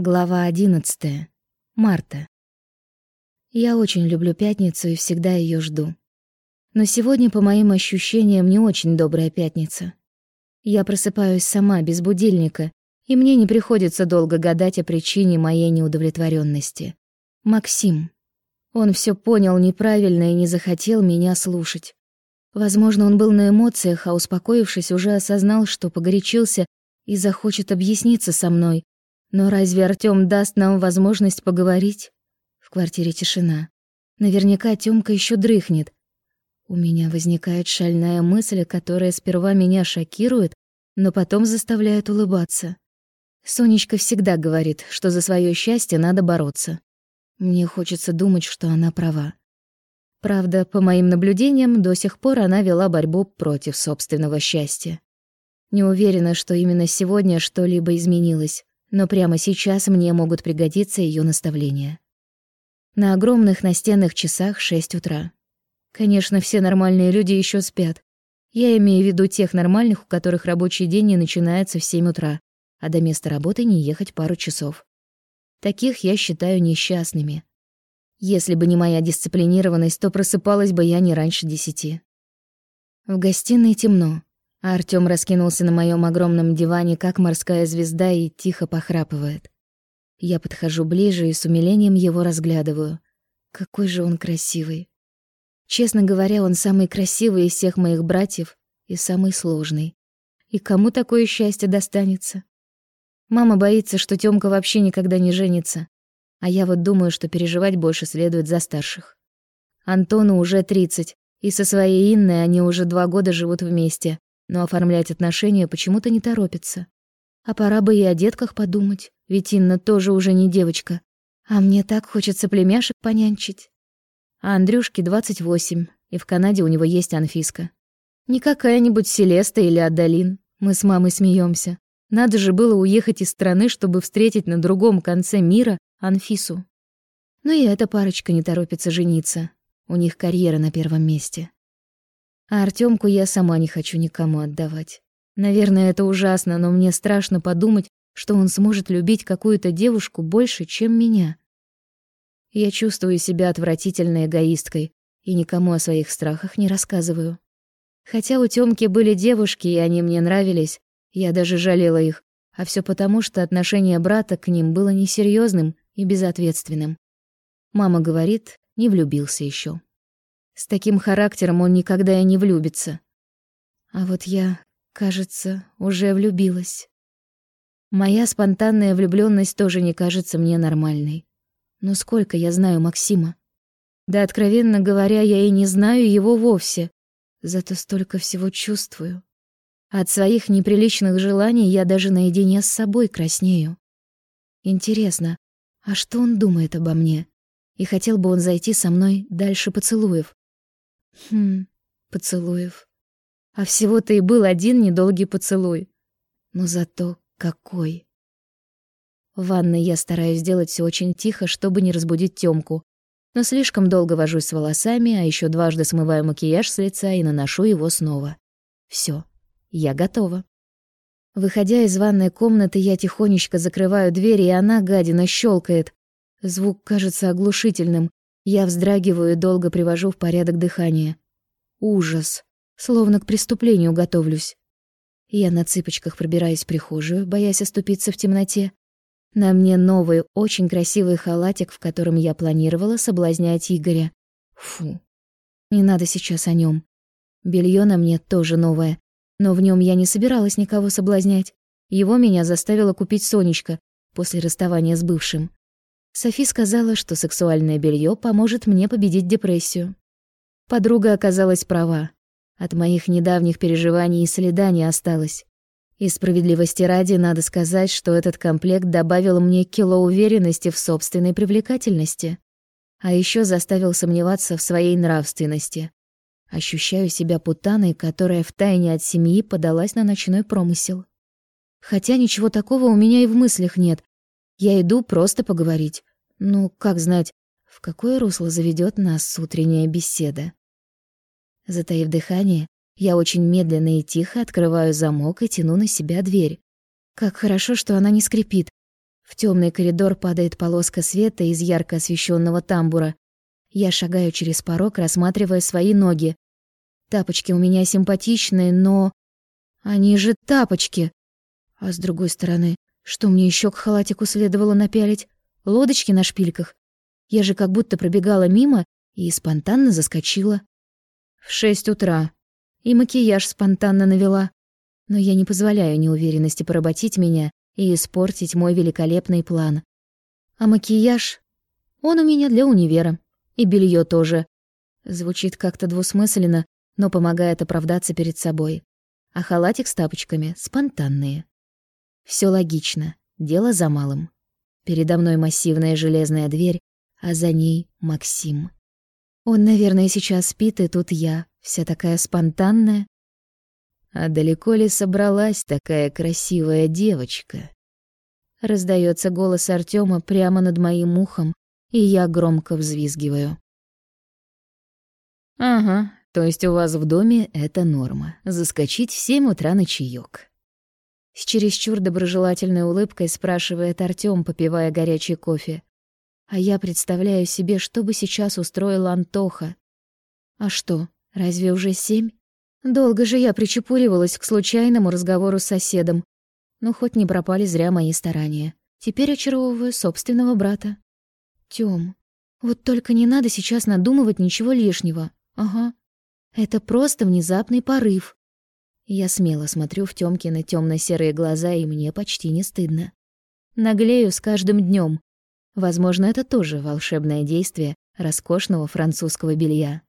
Глава 11. Марта. Я очень люблю пятницу и всегда ее жду. Но сегодня, по моим ощущениям, не очень добрая пятница. Я просыпаюсь сама, без будильника, и мне не приходится долго гадать о причине моей неудовлетворенности. Максим. Он все понял неправильно и не захотел меня слушать. Возможно, он был на эмоциях, а успокоившись, уже осознал, что погорячился и захочет объясниться со мной, но разве Артём даст нам возможность поговорить? В квартире тишина. Наверняка Тёмка ещё дрыхнет. У меня возникает шальная мысль, которая сперва меня шокирует, но потом заставляет улыбаться. Сонечка всегда говорит, что за своё счастье надо бороться. Мне хочется думать, что она права. Правда, по моим наблюдениям, до сих пор она вела борьбу против собственного счастья. Не уверена, что именно сегодня что-либо изменилось но прямо сейчас мне могут пригодиться ее наставления. На огромных настенных часах 6 утра. Конечно, все нормальные люди еще спят. Я имею в виду тех нормальных, у которых рабочий день не начинается в 7 утра, а до места работы не ехать пару часов. Таких я считаю несчастными. Если бы не моя дисциплинированность, то просыпалась бы я не раньше десяти. В гостиной темно. А Артём раскинулся на моем огромном диване, как морская звезда, и тихо похрапывает. Я подхожу ближе и с умилением его разглядываю. Какой же он красивый. Честно говоря, он самый красивый из всех моих братьев и самый сложный. И кому такое счастье достанется? Мама боится, что Тёмка вообще никогда не женится. А я вот думаю, что переживать больше следует за старших. Антону уже 30, и со своей Инной они уже два года живут вместе но оформлять отношения почему-то не торопится. А пора бы и о детках подумать, ведь Инна тоже уже не девочка. А мне так хочется племяшек понянчить. А Андрюшке 28, и в Канаде у него есть Анфиска. Не какая-нибудь Селеста или Адалин. Мы с мамой смеемся. Надо же было уехать из страны, чтобы встретить на другом конце мира Анфису. Но и эта парочка не торопится жениться. У них карьера на первом месте. А Артёмку я сама не хочу никому отдавать. Наверное, это ужасно, но мне страшно подумать, что он сможет любить какую-то девушку больше, чем меня. Я чувствую себя отвратительной эгоисткой и никому о своих страхах не рассказываю. Хотя у Тёмки были девушки, и они мне нравились, я даже жалела их, а всё потому, что отношение брата к ним было несерьёзным и безответственным. Мама говорит, не влюбился ещё. С таким характером он никогда и не влюбится. А вот я, кажется, уже влюбилась. Моя спонтанная влюблённость тоже не кажется мне нормальной. Но сколько я знаю Максима? Да, откровенно говоря, я и не знаю его вовсе. Зато столько всего чувствую. От своих неприличных желаний я даже наедине с собой краснею. Интересно, а что он думает обо мне? И хотел бы он зайти со мной дальше поцелуев? Хм, поцелуев. А всего-то и был один недолгий поцелуй. Но зато какой. В ванной я стараюсь сделать все очень тихо, чтобы не разбудить Тёмку. Но слишком долго вожусь с волосами, а еще дважды смываю макияж с лица и наношу его снова. Все, я готова. Выходя из ванной комнаты, я тихонечко закрываю дверь, и она, гадина, щелкает. Звук кажется оглушительным, я вздрагиваю и долго привожу в порядок дыхание. Ужас. Словно к преступлению готовлюсь. Я на цыпочках пробираюсь в прихожую, боясь оступиться в темноте. На мне новый, очень красивый халатик, в котором я планировала соблазнять Игоря. Фу. Не надо сейчас о нем. Белье на мне тоже новое, но в нем я не собиралась никого соблазнять. Его меня заставила купить Сонечка после расставания с бывшим. Софи сказала, что сексуальное белье поможет мне победить депрессию. Подруга оказалась права. От моих недавних переживаний и следа не осталось. И справедливости ради надо сказать, что этот комплект добавил мне кило уверенности в собственной привлекательности. А еще заставил сомневаться в своей нравственности. Ощущаю себя путаной, которая втайне от семьи подалась на ночной промысел. Хотя ничего такого у меня и в мыслях нет. Я иду просто поговорить. Ну, как знать, в какое русло заведет нас утренняя беседа. Затаив дыхание, я очень медленно и тихо открываю замок и тяну на себя дверь. Как хорошо, что она не скрипит. В темный коридор падает полоска света из ярко освещенного тамбура. Я шагаю через порог, рассматривая свои ноги. Тапочки у меня симпатичные, но... Они же тапочки. А с другой стороны, что мне еще к халатику следовало напялить? Лодочки на шпильках? Я же как будто пробегала мимо и спонтанно заскочила. В шесть утра. И макияж спонтанно навела. Но я не позволяю неуверенности поработить меня и испортить мой великолепный план. А макияж? Он у меня для универа. И белье тоже. Звучит как-то двусмысленно, но помогает оправдаться перед собой. А халатик с тапочками спонтанные. Все логично. Дело за малым. Передо мной массивная железная дверь, а за ней Максим. Он, наверное, сейчас спит, и тут я, вся такая спонтанная. А далеко ли собралась такая красивая девочка? Раздается голос Артема прямо над моим ухом, и я громко взвизгиваю. Ага, то есть у вас в доме это норма заскочить в семь утра на чаёк. С чересчур доброжелательной улыбкой спрашивает Артём, попивая горячий кофе. А я представляю себе, что бы сейчас устроил Антоха. А что, разве уже семь? Долго же я причепуривалась к случайному разговору с соседом. Но хоть не пропали зря мои старания. Теперь очаровываю собственного брата. Тём, вот только не надо сейчас надумывать ничего лишнего. Ага. Это просто внезапный порыв. Я смело смотрю в Тёмкины тёмно-серые глаза, и мне почти не стыдно. Наглею с каждым днём. Возможно, это тоже волшебное действие роскошного французского белья.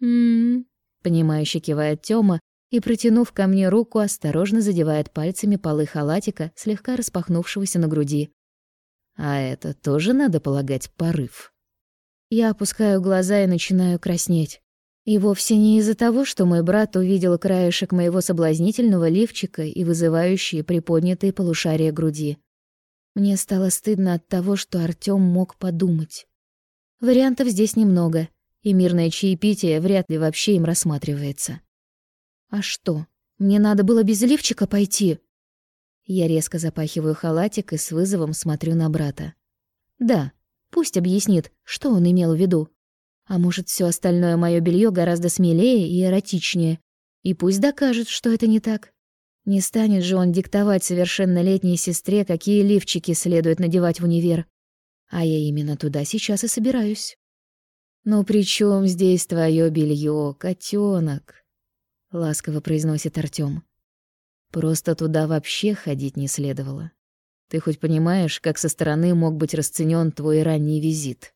«М-м-м», понимающе кивает Тёма и, протянув ко мне руку, осторожно задевает пальцами полы халатика, слегка распахнувшегося на груди. А это тоже, надо полагать, порыв. Я опускаю глаза и начинаю краснеть. И вовсе не из-за того, что мой брат увидел краешек моего соблазнительного лифчика и вызывающие приподнятые полушария груди. Мне стало стыдно от того, что Артём мог подумать. Вариантов здесь немного, и мирное чаепитие вряд ли вообще им рассматривается. А что, мне надо было без лифчика пойти? Я резко запахиваю халатик и с вызовом смотрю на брата. Да, пусть объяснит, что он имел в виду. А может, все остальное мое белье гораздо смелее и эротичнее. И пусть докажет, что это не так. Не станет же он диктовать совершеннолетней сестре, какие лифчики следует надевать в универ. А я именно туда сейчас и собираюсь. «Ну при чем здесь твое белье, котенок? ласково произносит Артём. «Просто туда вообще ходить не следовало. Ты хоть понимаешь, как со стороны мог быть расценен твой ранний визит?»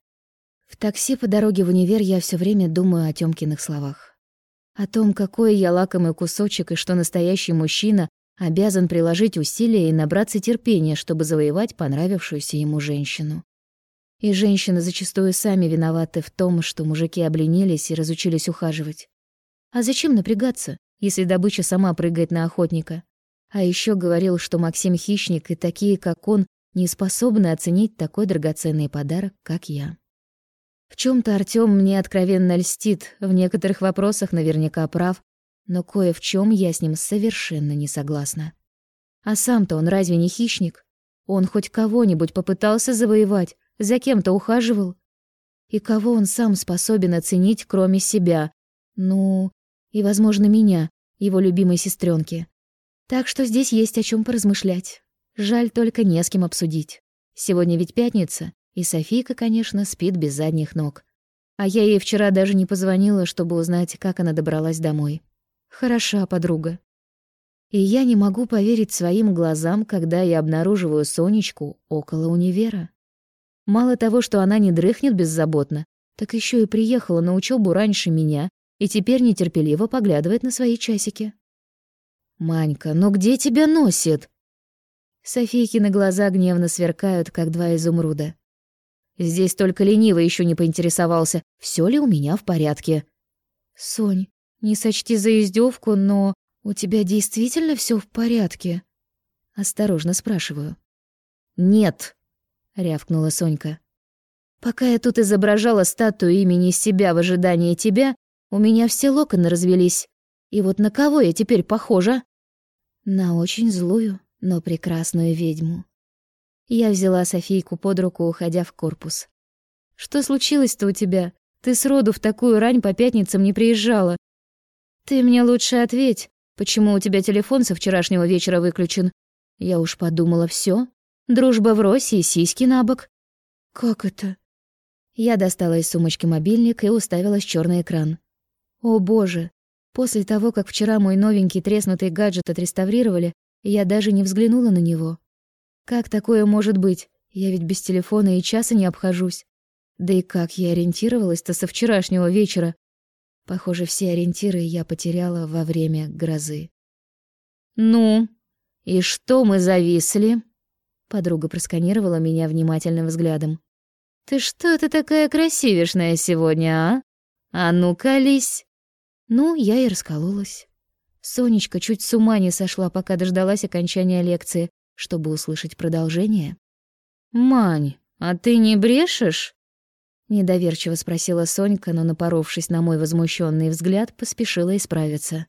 В такси по дороге в универ я все время думаю о Тёмкиных словах. О том, какой я лакомый кусочек и что настоящий мужчина обязан приложить усилия и набраться терпения, чтобы завоевать понравившуюся ему женщину. И женщины зачастую сами виноваты в том, что мужики обленились и разучились ухаживать. А зачем напрягаться, если добыча сама прыгает на охотника? А еще говорил, что Максим хищник, и такие, как он, не способны оценить такой драгоценный подарок, как я. В чем то Артём мне откровенно льстит, в некоторых вопросах наверняка прав, но кое в чем я с ним совершенно не согласна. А сам-то он разве не хищник? Он хоть кого-нибудь попытался завоевать, за кем-то ухаживал? И кого он сам способен оценить, кроме себя? Ну, и, возможно, меня, его любимой сестренки. Так что здесь есть о чем поразмышлять. Жаль только не с кем обсудить. Сегодня ведь пятница, и Софийка, конечно, спит без задних ног. А я ей вчера даже не позвонила, чтобы узнать, как она добралась домой. Хороша подруга. И я не могу поверить своим глазам, когда я обнаруживаю Сонечку около универа. Мало того, что она не дрыхнет беззаботно, так еще и приехала на учебу раньше меня и теперь нетерпеливо поглядывает на свои часики. «Манька, ну где тебя носит?» Софийкины глаза гневно сверкают, как два изумруда. Здесь только ленивый еще не поинтересовался, все ли у меня в порядке. Сонь, не сочти за издевку, но у тебя действительно все в порядке? Осторожно спрашиваю. Нет, рявкнула Сонька. Пока я тут изображала статую имени себя в ожидании тебя, у меня все локоны развелись. И вот на кого я теперь похожа? На очень злую, но прекрасную ведьму. Я взяла Софийку под руку, уходя в корпус. «Что случилось-то у тебя? Ты сроду в такую рань по пятницам не приезжала. Ты мне лучше ответь, почему у тебя телефон со вчерашнего вечера выключен? Я уж подумала, все. Дружба в России, сиськи на бок. Как это? Я достала из сумочки мобильник и уставилась в черный экран. О боже! После того, как вчера мой новенький треснутый гаджет отреставрировали, я даже не взглянула на него. Как такое может быть? Я ведь без телефона и часа не обхожусь. Да и как я ориентировалась-то со вчерашнего вечера? Похоже, все ориентиры я потеряла во время грозы. «Ну, и что мы зависли?» Подруга просканировала меня внимательным взглядом. «Ты что ты такая красивешная сегодня, а? А ну, колись!» Ну, я и раскололась. Сонечка чуть с ума не сошла, пока дождалась окончания лекции, чтобы услышать продолжение. «Мань, а ты не брешешь?» Недоверчиво спросила Сонька, но, напоровшись на мой возмущенный взгляд, поспешила исправиться.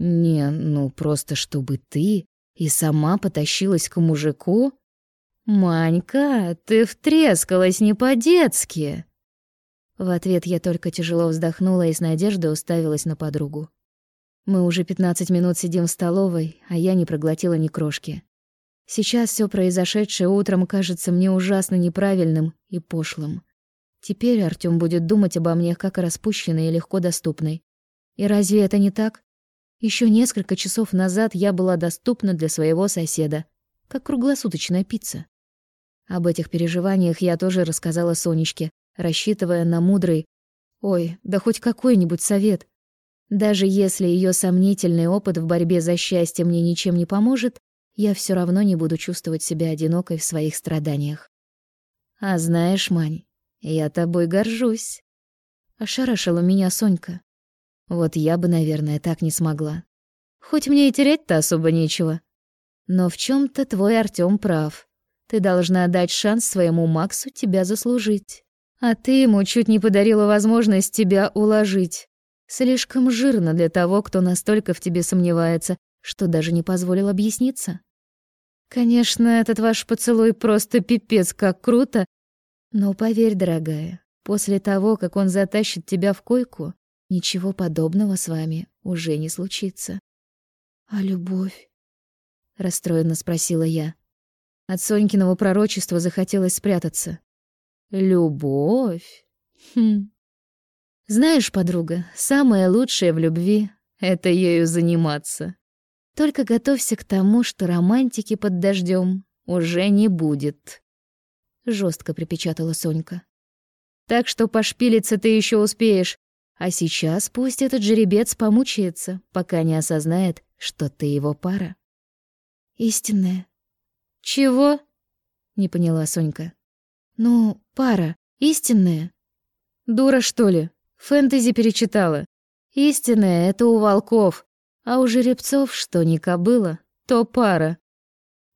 «Не, ну просто чтобы ты и сама потащилась к мужику? Манька, ты втрескалась не по-детски!» В ответ я только тяжело вздохнула и с надеждой уставилась на подругу. Мы уже 15 минут сидим в столовой, а я не проглотила ни крошки. Сейчас все произошедшее утром кажется мне ужасно неправильным и пошлым. Теперь Артём будет думать обо мне как о распущенной и легко доступной. И разве это не так? Еще несколько часов назад я была доступна для своего соседа, как круглосуточная пицца. Об этих переживаниях я тоже рассказала Сонечке, рассчитывая на мудрый «Ой, да хоть какой-нибудь совет». Даже если ее сомнительный опыт в борьбе за счастье мне ничем не поможет, я все равно не буду чувствовать себя одинокой в своих страданиях. А знаешь, Мань, я тобой горжусь. Ошарашила меня Сонька. Вот я бы, наверное, так не смогла. Хоть мне и терять-то особо нечего. Но в чем то твой Артём прав. Ты должна дать шанс своему Максу тебя заслужить. А ты ему чуть не подарила возможность тебя уложить. Слишком жирно для того, кто настолько в тебе сомневается, что даже не позволил объясниться. Конечно, этот ваш поцелуй просто пипец как круто, но поверь, дорогая, после того, как он затащит тебя в койку, ничего подобного с вами уже не случится. А любовь? расстроенно спросила я. От Сонькиного пророчества захотелось спрятаться. Любовь? Хм. Знаешь, подруга, самое лучшее в любви — это ею заниматься. Только готовься к тому, что романтики под дождем уже не будет жестко припечатала Сонька. Так что пошпилиться ты еще успеешь, а сейчас пусть этот жеребец помучается, пока не осознает, что ты его пара. Истинная. Чего? Не поняла Сонька. Ну, пара, истинная. Дура, что ли? Фэнтези перечитала. Истинная — это у волков, а у жеребцов, что ни кобыла, то пара.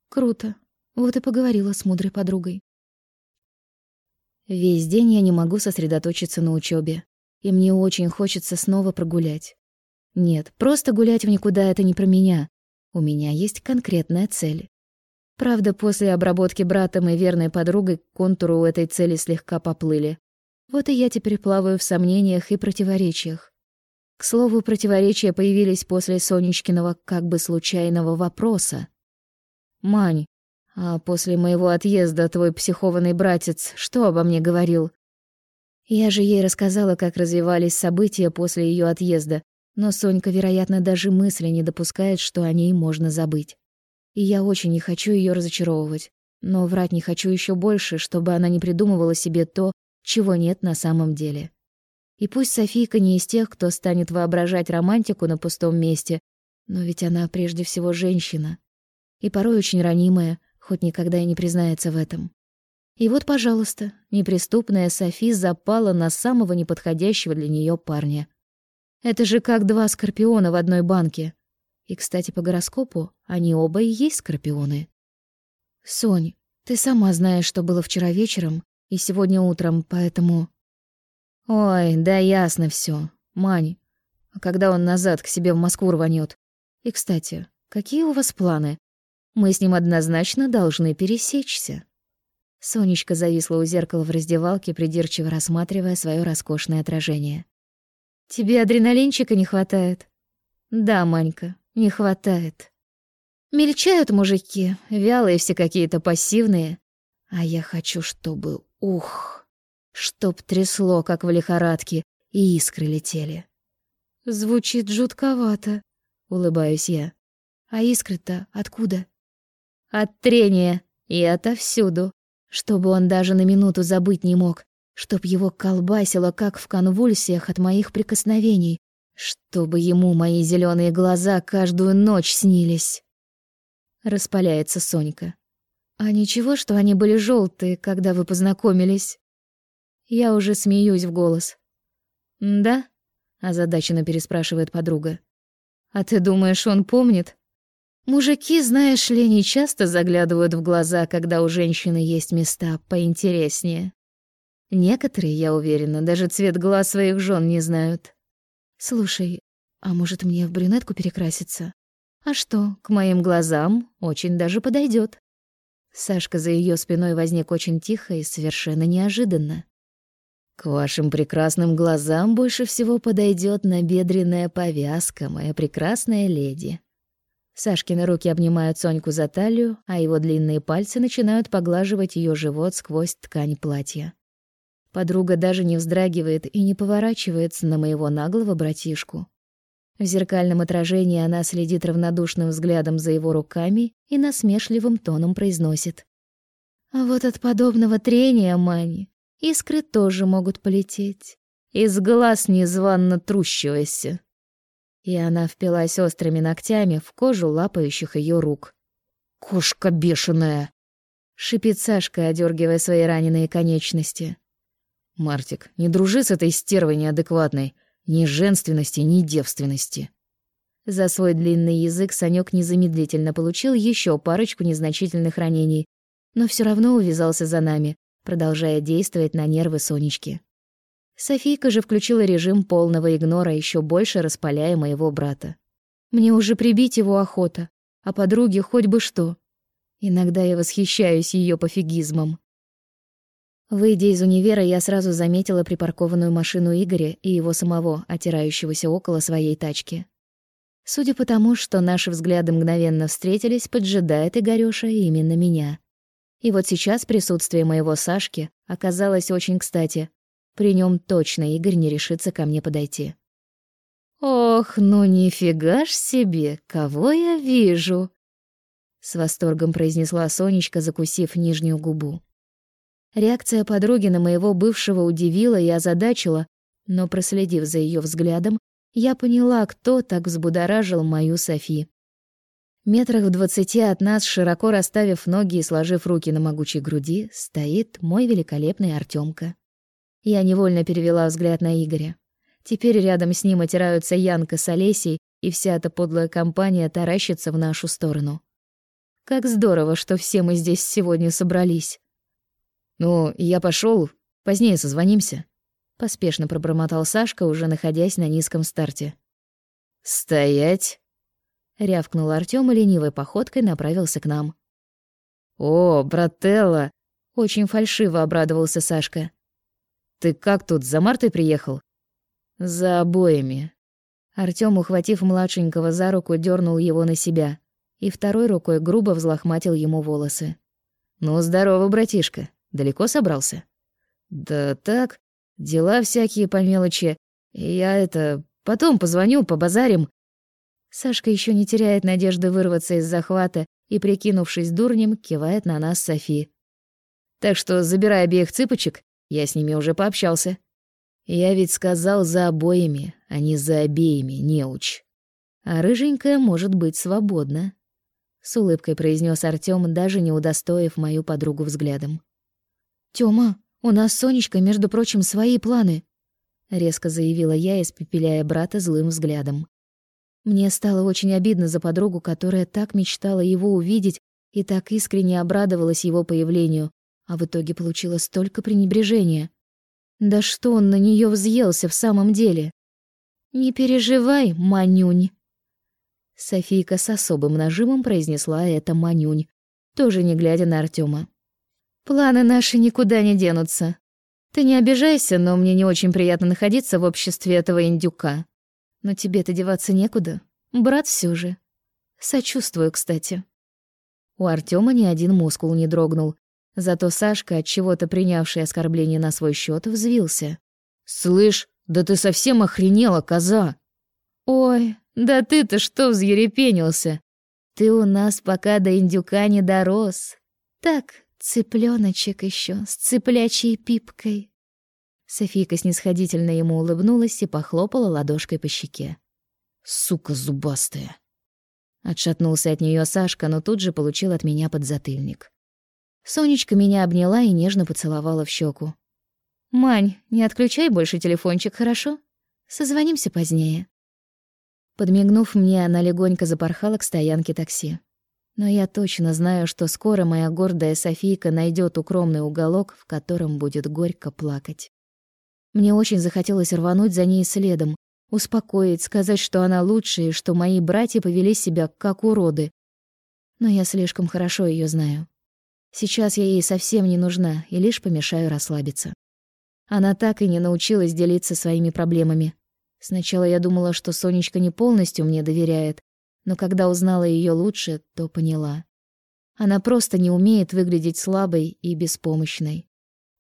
Круто. Вот и поговорила с мудрой подругой. Весь день я не могу сосредоточиться на учебе, и мне очень хочется снова прогулять. Нет, просто гулять в никуда — это не про меня. У меня есть конкретная цель. Правда, после обработки братом и верной подругой контуру у этой цели слегка поплыли. Вот и я теперь плаваю в сомнениях и противоречиях. К слову, противоречия появились после Сонечкиного как бы случайного вопроса. «Мань, а после моего отъезда твой психованный братец что обо мне говорил? Я же ей рассказала, как развивались события после ее отъезда, но Сонька, вероятно, даже мысли не допускает, что о ней можно забыть. И я очень не хочу ее разочаровывать, но врать не хочу еще больше, чтобы она не придумывала себе то, чего нет на самом деле. И пусть Софийка не из тех, кто станет воображать романтику на пустом месте, но ведь она прежде всего женщина. И порой очень ранимая, хоть никогда и не признается в этом. И вот, пожалуйста, неприступная Софи запала на самого неподходящего для нее парня. Это же как два скорпиона в одной банке. И, кстати, по гороскопу они оба и есть скорпионы. Сонь, ты сама знаешь, что было вчера вечером и сегодня утром, поэтому... Ой, да ясно все, Мань, а когда он назад к себе в Москву рванет? И, кстати, какие у вас планы? Мы с ним однозначно должны пересечься. Сонечка зависла у зеркала в раздевалке, придирчиво рассматривая свое роскошное отражение. Тебе адреналинчика не хватает? Да, Манька, не хватает. Мельчают мужики, вялые все какие-то пассивные. А я хочу, чтобы, ух, чтоб трясло, как в лихорадке, и искры летели. Звучит жутковато, улыбаюсь я. А искры-то откуда? От трения и отовсюду, чтобы он даже на минуту забыть не мог, чтоб его колбасило, как в конвульсиях от моих прикосновений, чтобы ему мои зеленые глаза каждую ночь снились. Распаляется Сонька. А ничего, что они были желтые, когда вы познакомились? Я уже смеюсь в голос. Да? озадаченно переспрашивает подруга. А ты думаешь, он помнит? Мужики, знаешь ли, не часто заглядывают в глаза, когда у женщины есть места поинтереснее. Некоторые, я уверена, даже цвет глаз своих жен не знают. Слушай, а может мне в брюнетку перекраситься? А что, к моим глазам очень даже подойдет. Сашка за ее спиной возник очень тихо и совершенно неожиданно. К вашим прекрасным глазам больше всего подойдет набедренная повязка, моя прекрасная леди. Сашкины руки обнимают Соньку за талию, а его длинные пальцы начинают поглаживать ее живот сквозь ткань платья. Подруга даже не вздрагивает и не поворачивается на моего наглого братишку. В зеркальном отражении она следит равнодушным взглядом за его руками и насмешливым тоном произносит: "А вот от подобного трения, Мани, искры тоже могут полететь из глаз незванно трущегося" и она впилась острыми ногтями в кожу лапающих ее рук. «Кошка бешеная!» — шипит Сашка, одергивая свои раненые конечности. «Мартик, не дружи с этой стервой неадекватной. Ни женственности, ни девственности». За свой длинный язык Санёк незамедлительно получил еще парочку незначительных ранений, но все равно увязался за нами, продолжая действовать на нервы Сонечки. Софийка же включила режим полного игнора, еще больше распаляя моего брата. Мне уже прибить его охота, а подруге хоть бы что. Иногда я восхищаюсь ее пофигизмом. Выйдя из универа, я сразу заметила припаркованную машину Игоря и его самого, отирающегося около своей тачки. Судя по тому, что наши взгляды мгновенно встретились, поджидает Игорёша именно меня. И вот сейчас присутствие моего Сашки оказалось очень кстати, при нем точно Игорь не решится ко мне подойти. «Ох, ну нифига ж себе, кого я вижу!» С восторгом произнесла Сонечка, закусив нижнюю губу. Реакция подруги на моего бывшего удивила и озадачила, но, проследив за ее взглядом, я поняла, кто так взбудоражил мою Софи. Метрах в двадцати от нас, широко расставив ноги и сложив руки на могучей груди, стоит мой великолепный Артемка. Я невольно перевела взгляд на Игоря. Теперь рядом с ним отираются Янка с Олесей, и вся эта подлая компания таращится в нашу сторону. Как здорово, что все мы здесь сегодня собрались. «Ну, я пошел, позднее созвонимся», — поспешно пробормотал Сашка, уже находясь на низком старте. «Стоять!» — рявкнул Артём и ленивой походкой направился к нам. «О, брателла!» — очень фальшиво обрадовался Сашка. Ты как тут, за Мартой приехал? За обоими. Артём, ухватив младшенького за руку, дернул его на себя и второй рукой грубо взлохматил ему волосы. Ну, здорово, братишка. Далеко собрался? Да так, дела всякие по мелочи. Я это потом позвоню, побазарим. Сашка еще не теряет надежды вырваться из захвата и, прикинувшись дурнем, кивает на нас Софи. Так что забирай обеих цыпочек я с ними уже пообщался. Я ведь сказал за обоими, а не за обеими, неуч. А рыженькая может быть свободна. С улыбкой произнес Артём, даже не удостоив мою подругу взглядом. «Тёма, у нас с Сонечкой, между прочим, свои планы», — резко заявила я, испепеляя брата злым взглядом. Мне стало очень обидно за подругу, которая так мечтала его увидеть и так искренне обрадовалась его появлению, а в итоге получила столько пренебрежения. Да что он на нее взъелся в самом деле? Не переживай, Манюнь. Софийка с особым нажимом произнесла это Манюнь, тоже не глядя на Артема. Планы наши никуда не денутся. Ты не обижайся, но мне не очень приятно находиться в обществе этого индюка. Но тебе-то деваться некуда. Брат все же. Сочувствую, кстати. У Артема ни один мускул не дрогнул. Зато Сашка, от чего-то принявший оскорбление на свой счет, взвился. «Слышь, да ты совсем охренела, коза!» «Ой, да ты-то что взъерепенился? Ты у нас пока до индюка не дорос. Так, цыпленочек еще с цыплячьей пипкой». Софийка снисходительно ему улыбнулась и похлопала ладошкой по щеке. «Сука зубастая!» Отшатнулся от нее Сашка, но тут же получил от меня подзатыльник. Сонечка меня обняла и нежно поцеловала в щеку. «Мань, не отключай больше телефончик, хорошо? Созвонимся позднее». Подмигнув мне, она легонько запорхала к стоянке такси. Но я точно знаю, что скоро моя гордая Софийка найдет укромный уголок, в котором будет горько плакать. Мне очень захотелось рвануть за ней следом, успокоить, сказать, что она лучшая и что мои братья повели себя как уроды. Но я слишком хорошо ее знаю. Сейчас я ей совсем не нужна и лишь помешаю расслабиться. Она так и не научилась делиться своими проблемами. Сначала я думала, что Сонечка не полностью мне доверяет, но когда узнала ее лучше, то поняла. Она просто не умеет выглядеть слабой и беспомощной.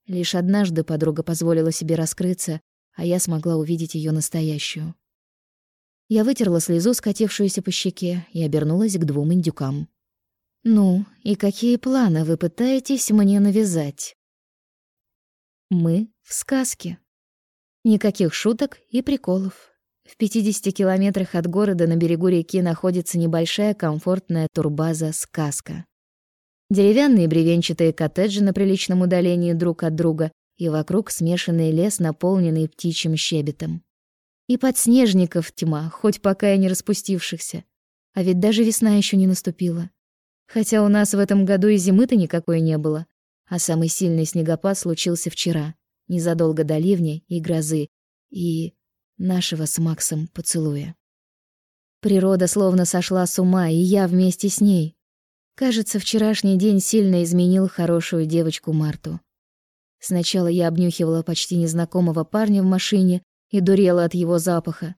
Лишь однажды подруга позволила себе раскрыться, а я смогла увидеть ее настоящую. Я вытерла слезу, скатившуюся по щеке, и обернулась к двум индюкам. «Ну, и какие планы вы пытаетесь мне навязать?» Мы в сказке. Никаких шуток и приколов. В 50 километрах от города на берегу реки находится небольшая комфортная турбаза «Сказка». Деревянные бревенчатые коттеджи на приличном удалении друг от друга и вокруг смешанный лес, наполненный птичьим щебетом. И подснежников тьма, хоть пока и не распустившихся. А ведь даже весна еще не наступила. Хотя у нас в этом году и зимы-то никакой не было. А самый сильный снегопад случился вчера, незадолго до ливня и грозы, и нашего с Максом поцелуя. Природа словно сошла с ума, и я вместе с ней. Кажется, вчерашний день сильно изменил хорошую девочку Марту. Сначала я обнюхивала почти незнакомого парня в машине и дурела от его запаха.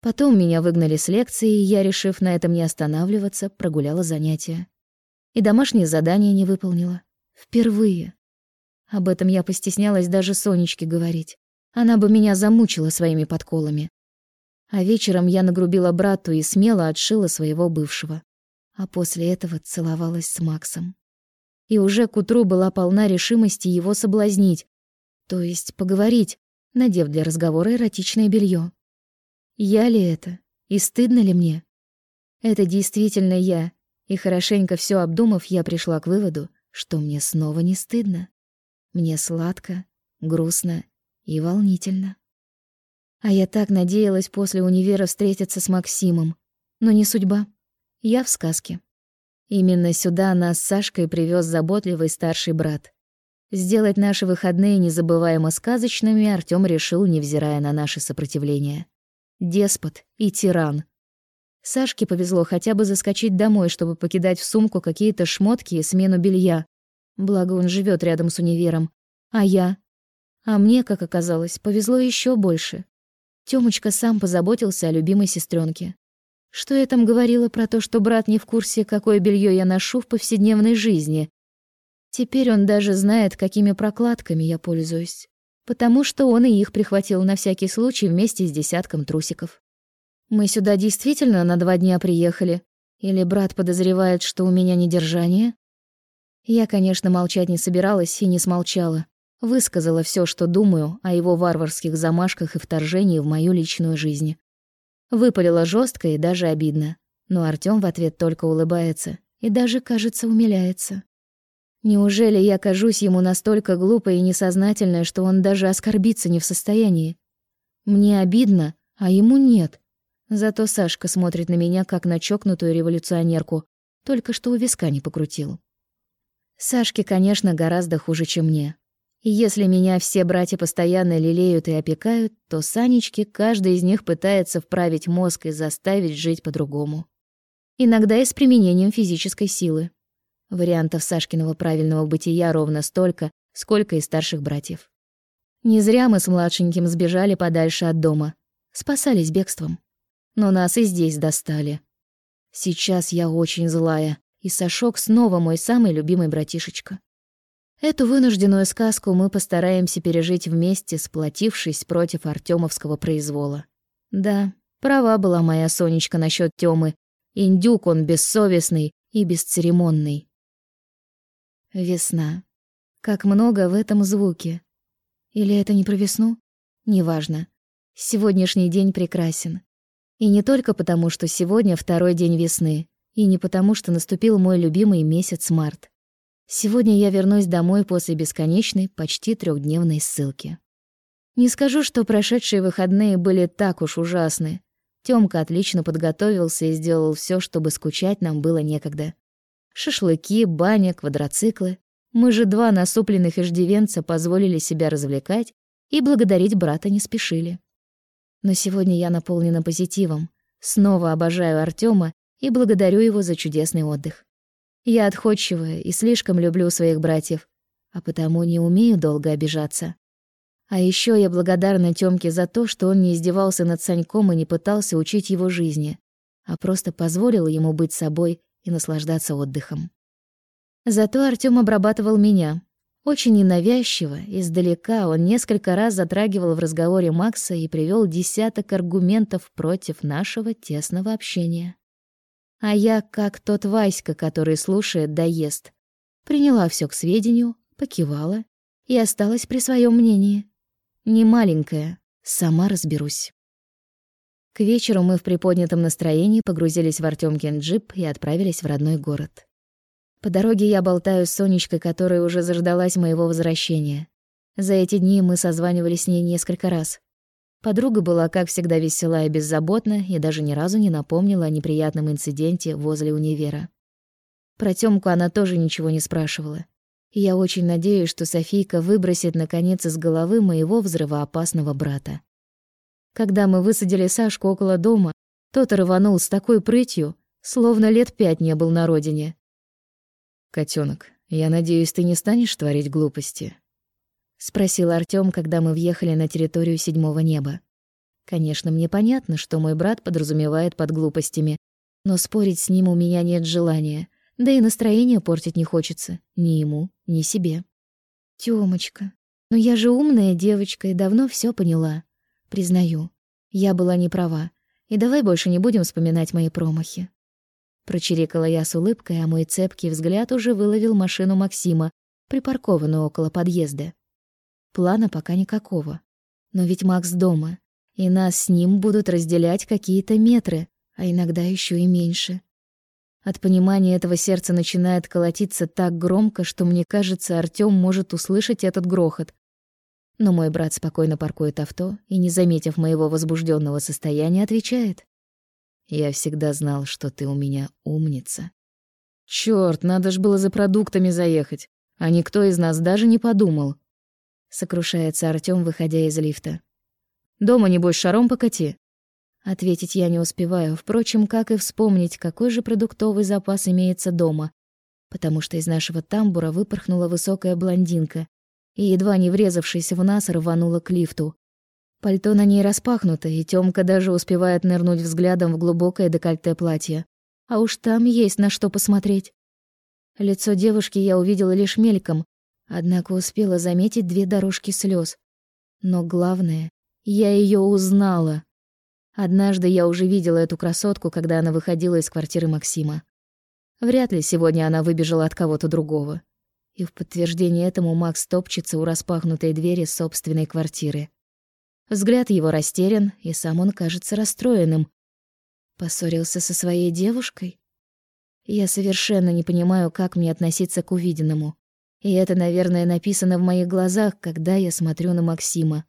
Потом меня выгнали с лекции, и я, решив на этом не останавливаться, прогуляла занятия. И домашнее задание не выполнила. Впервые. Об этом я постеснялась даже Сонечке говорить. Она бы меня замучила своими подколами. А вечером я нагрубила брату и смело отшила своего бывшего. А после этого целовалась с Максом. И уже к утру была полна решимости его соблазнить, то есть поговорить, надев для разговора эротичное белье. Я ли это? И стыдно ли мне? Это действительно я, и хорошенько все обдумав, я пришла к выводу, что мне снова не стыдно. Мне сладко, грустно и волнительно. А я так надеялась после универа встретиться с Максимом. Но не судьба. Я в сказке. Именно сюда нас с Сашкой привез заботливый старший брат. Сделать наши выходные незабываемо сказочными Артём решил, невзирая на наше сопротивление. Деспот и тиран. Сашке повезло хотя бы заскочить домой, чтобы покидать в сумку какие-то шмотки и смену белья. Благо он живет рядом с универом. А я? А мне, как оказалось, повезло еще больше. Тёмочка сам позаботился о любимой сестренке. Что я там говорила про то, что брат не в курсе, какое белье я ношу в повседневной жизни? Теперь он даже знает, какими прокладками я пользуюсь. Потому что он и их прихватил на всякий случай вместе с десятком трусиков. Мы сюда действительно на два дня приехали? Или брат подозревает, что у меня недержание? Я, конечно, молчать не собиралась и не смолчала. Высказала все, что думаю о его варварских замашках и вторжении в мою личную жизнь. Выпалила жестко и даже обидно. Но Артём в ответ только улыбается и даже, кажется, умиляется. Неужели я кажусь ему настолько глупой и несознательной, что он даже оскорбиться не в состоянии? Мне обидно, а ему нет. Зато Сашка смотрит на меня, как на чокнутую революционерку, только что у виска не покрутил. Сашке, конечно, гораздо хуже, чем мне. Если меня все братья постоянно лелеют и опекают, то Санечке каждый из них пытается вправить мозг и заставить жить по-другому. иногда и с применением физической силы. Вариантов Сашкиного правильного бытия ровно столько, сколько и старших братьев. Не зря мы с младшеньким сбежали подальше от дома, спасались бегством. Но нас и здесь достали. Сейчас я очень злая, и Сашок снова мой самый любимый братишечка. Эту вынужденную сказку мы постараемся пережить вместе, сплотившись против артемовского произвола. Да, права была моя Сонечка насчет Тёмы. Индюк он бессовестный и бесцеремонный. Весна. Как много в этом звуке. Или это не про весну? Неважно. Сегодняшний день прекрасен. И не только потому, что сегодня второй день весны, и не потому, что наступил мой любимый месяц март. Сегодня я вернусь домой после бесконечной, почти трехдневной ссылки. Не скажу, что прошедшие выходные были так уж ужасны. Тёмка отлично подготовился и сделал все, чтобы скучать нам было некогда. Шашлыки, баня, квадроциклы. Мы же два насупленных иждивенца позволили себя развлекать и благодарить брата не спешили. Но сегодня я наполнена позитивом. Снова обожаю Артема и благодарю его за чудесный отдых. Я отходчивая и слишком люблю своих братьев, а потому не умею долго обижаться. А еще я благодарна Тёмке за то, что он не издевался над Саньком и не пытался учить его жизни, а просто позволил ему быть собой и наслаждаться отдыхом. Зато Артём обрабатывал меня, очень ненавязчиво, издалека он несколько раз затрагивал в разговоре Макса и привел десяток аргументов против нашего тесного общения. А я, как тот Васька, который слушает да ест, приняла все к сведению, покивала и осталась при своем мнении. Не маленькая, сама разберусь. К вечеру мы в приподнятом настроении погрузились в Артёмкин джип и отправились в родной город. По дороге я болтаю с Сонечкой, которая уже заждалась моего возвращения. За эти дни мы созванивались с ней несколько раз. Подруга была, как всегда, весела и беззаботна, и даже ни разу не напомнила о неприятном инциденте возле универа. Про Тёмку она тоже ничего не спрашивала. Я очень надеюсь, что Софийка выбросит, наконец, из головы моего взрывоопасного брата. Когда мы высадили Сашку около дома, тот рванул с такой прытью, словно лет пять не был на родине. Котенок, я надеюсь, ты не станешь творить глупости? Спросил Артём, когда мы въехали на территорию седьмого неба. Конечно, мне понятно, что мой брат подразумевает под глупостями, но спорить с ним у меня нет желания, да и настроение портить не хочется ни ему, ни себе. Тёмочка, ну я же умная девочка и давно всё поняла. Признаю, я была не права. И давай больше не будем вспоминать мои промахи. Прочирикала я с улыбкой, а мой цепкий взгляд уже выловил машину Максима, припаркованную около подъезда. Плана пока никакого. Но ведь Макс дома, и нас с ним будут разделять какие-то метры, а иногда еще и меньше. От понимания этого сердце начинает колотиться так громко, что мне кажется, Артём может услышать этот грохот. Но мой брат спокойно паркует авто и, не заметив моего возбужденного состояния, отвечает: я всегда знал, что ты у меня умница. Чёрт, надо ж было за продуктами заехать, а никто из нас даже не подумал. Сокрушается Артём, выходя из лифта. Дома, небось, шаром покати. Ответить я не успеваю, впрочем, как и вспомнить, какой же продуктовый запас имеется дома, потому что из нашего тамбура выпорхнула высокая блондинка и, едва не врезавшись в нас, рванула к лифту. Пальто на ней распахнуто, и Тёмка даже успевает нырнуть взглядом в глубокое декольте платья. А уж там есть на что посмотреть. Лицо девушки я увидела лишь мельком, однако успела заметить две дорожки слез. Но главное, я её узнала. Однажды я уже видела эту красотку, когда она выходила из квартиры Максима. Вряд ли сегодня она выбежала от кого-то другого. И в подтверждение этому Макс топчется у распахнутой двери собственной квартиры. Взгляд его растерян, и сам он кажется расстроенным. Поссорился со своей девушкой? Я совершенно не понимаю, как мне относиться к увиденному. И это, наверное, написано в моих глазах, когда я смотрю на Максима.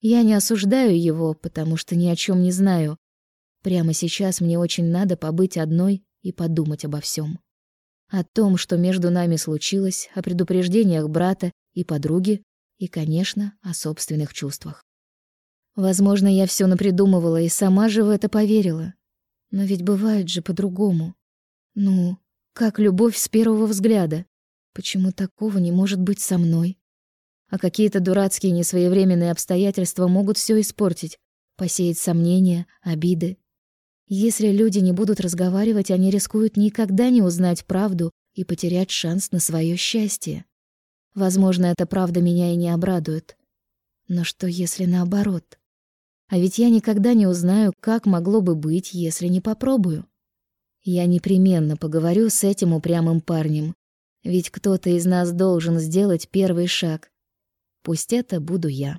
Я не осуждаю его, потому что ни о чем не знаю. Прямо сейчас мне очень надо побыть одной и подумать обо всем, О том, что между нами случилось, о предупреждениях брата и подруги, и, конечно, о собственных чувствах. Возможно, я все напридумывала и сама же в это поверила. Но ведь бывает же по-другому. Ну, как любовь с первого взгляда. Почему такого не может быть со мной? А какие-то дурацкие несвоевременные обстоятельства могут все испортить, посеять сомнения, обиды. Если люди не будут разговаривать, они рискуют никогда не узнать правду и потерять шанс на свое счастье. Возможно, эта правда меня и не обрадует. Но что если наоборот? А ведь я никогда не узнаю, как могло бы быть, если не попробую. Я непременно поговорю с этим упрямым парнем, ведь кто-то из нас должен сделать первый шаг. Пусть это буду я.